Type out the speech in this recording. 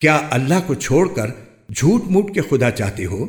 کیا اللہ کو چھوڑ کر جھوٹ موٹ کے خدا چاہتے ہو؟